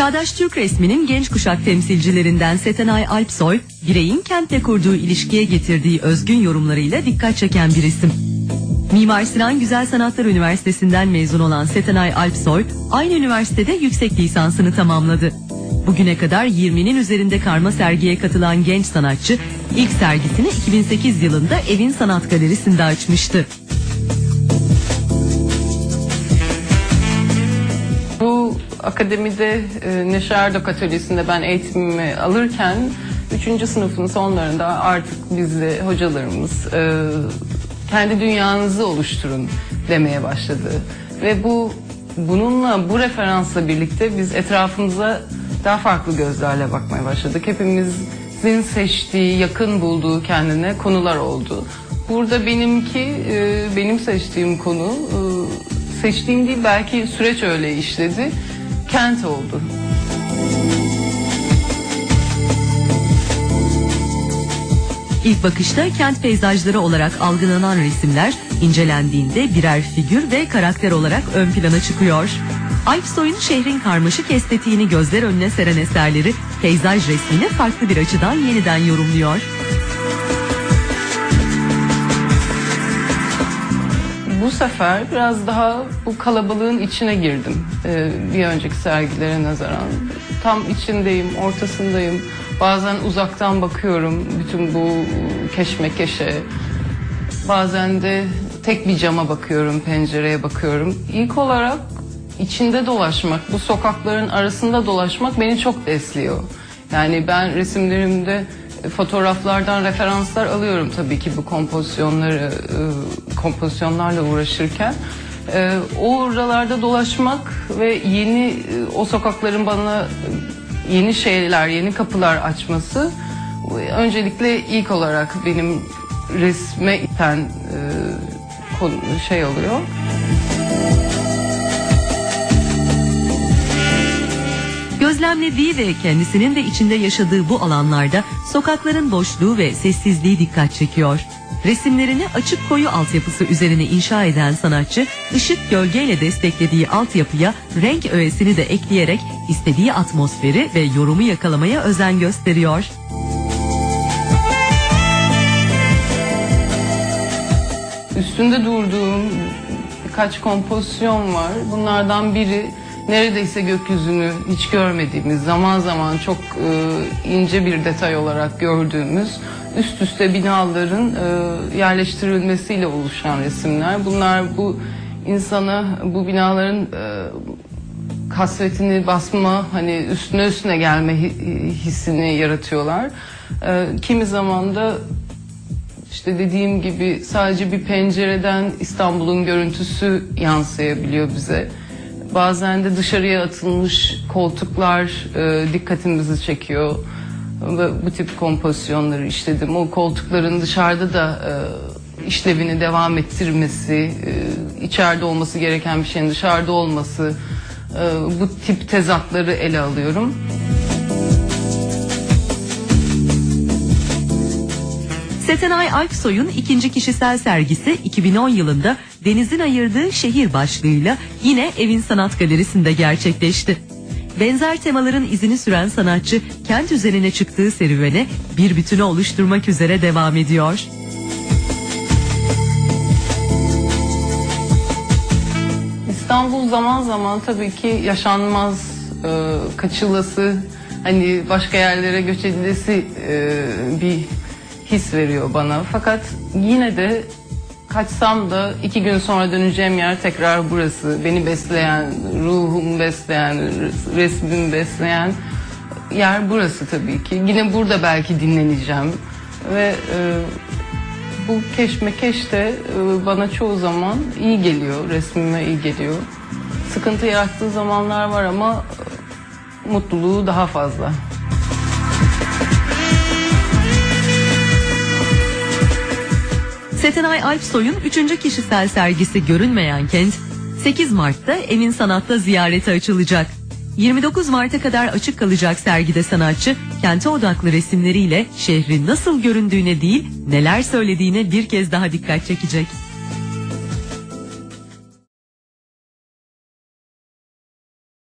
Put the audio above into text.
Çağdaş Türk resminin genç kuşak temsilcilerinden Setenay Alpsoy, bireyin kentle kurduğu ilişkiye getirdiği özgün yorumlarıyla dikkat çeken bir isim. Mimar Sinan Güzel Sanatlar Üniversitesi'nden mezun olan Setenay Alpsoy, aynı üniversitede yüksek lisansını tamamladı. Bugüne kadar 20'nin üzerinde karma sergiye katılan genç sanatçı, ilk sergisini 2008 yılında Evin Sanat Galerisi'nde açmıştı. Akademide e, Neşe Erdok Atölyesi'nde ben eğitimimi alırken 3. sınıfın sonlarında artık bizde hocalarımız e, kendi dünyanızı oluşturun demeye başladı. Ve bu bununla bu referansla birlikte biz etrafımıza daha farklı gözlerle bakmaya başladık. Hepimizin seçtiği, yakın bulduğu kendine konular oldu. Burada benimki, e, benim seçtiğim konu, e, seçtiğim değil belki süreç öyle işledi, kent oldu. İlk bakışta kent peyzajları olarak algılanan resimler incelendiğinde birer figür ve karakter olarak ön plana çıkıyor. Alpsoy'un şehrin karmaşık estetiğini gözler önüne seren eserleri peyzaj resmini farklı bir açıdan yeniden yorumluyor. Bu sefer biraz daha bu kalabalığın içine girdim. Ee, bir önceki sergilere nazaran. Tam içindeyim, ortasındayım. Bazen uzaktan bakıyorum bütün bu keşmekeşe. Bazen de tek bir cama bakıyorum, pencereye bakıyorum. İlk olarak içinde dolaşmak, bu sokakların arasında dolaşmak beni çok besliyor. Yani ben resimlerimde e, fotoğraflardan referanslar alıyorum tabii ki bu kompozisyonları e, kompozisyonlarla uğraşırken. E, oralarda dolaşmak ve yeni e, o sokakların bana yeni şeyler, yeni kapılar açması öncelikle ilk olarak benim resme iten şey oluyor. Gözlemlediği ve kendisinin de içinde yaşadığı bu alanlarda sokakların boşluğu ve sessizliği dikkat çekiyor. Resimlerini açık koyu altyapısı üzerine inşa eden sanatçı, ışık gölgeyle desteklediği altyapıya renk öğesini de ekleyerek istediği atmosferi ve yorumu yakalamaya özen gösteriyor. Üstünde durduğum birkaç kompozisyon var. Bunlardan biri neredeyse gökyüzünü hiç görmediğimiz, zaman zaman çok e, ince bir detay olarak gördüğümüz üst üste binaların e, yerleştirilmesiyle oluşan resimler. Bunlar bu insana bu binaların e, kasvetini basma, hani üstüne üstüne gelme hi- hissini yaratıyorlar. E, kimi zaman da işte dediğim gibi sadece bir pencereden İstanbul'un görüntüsü yansıyabiliyor bize. Bazen de dışarıya atılmış koltuklar e, dikkatimizi çekiyor. Ve bu tip kompozisyonları işledim. O koltukların dışarıda da e, işlevini devam ettirmesi, e, içeride olması gereken bir şeyin dışarıda olması, e, bu tip tezatları ele alıyorum. Setenay Alpsoy'un ikinci kişisel sergisi 2010 yılında Deniz'in ayırdığı şehir başlığıyla yine Evin Sanat Galerisi'nde gerçekleşti. Benzer temaların izini süren sanatçı kent üzerine çıktığı serüvene bir bütünü oluşturmak üzere devam ediyor. İstanbul zaman zaman tabii ki yaşanmaz, e, kaçılası, hani başka yerlere göç edilesi e, bir his veriyor bana. Fakat yine de kaçsam da iki gün sonra döneceğim yer tekrar burası. Beni besleyen, ruhumu besleyen, resmimi besleyen yer burası tabii ki. Yine burada belki dinleneceğim ve e, bu keşmekeş de e, bana çoğu zaman iyi geliyor, resmime iyi geliyor. Sıkıntı yarattığı zamanlar var ama e, mutluluğu daha fazla. Setenay Alpsoy'un üçüncü kişisel sergisi Görünmeyen Kent 8 Mart'ta Emin Sanat'ta ziyarete açılacak. 29 Mart'a kadar açık kalacak sergide sanatçı kente odaklı resimleriyle şehrin nasıl göründüğüne değil neler söylediğine bir kez daha dikkat çekecek.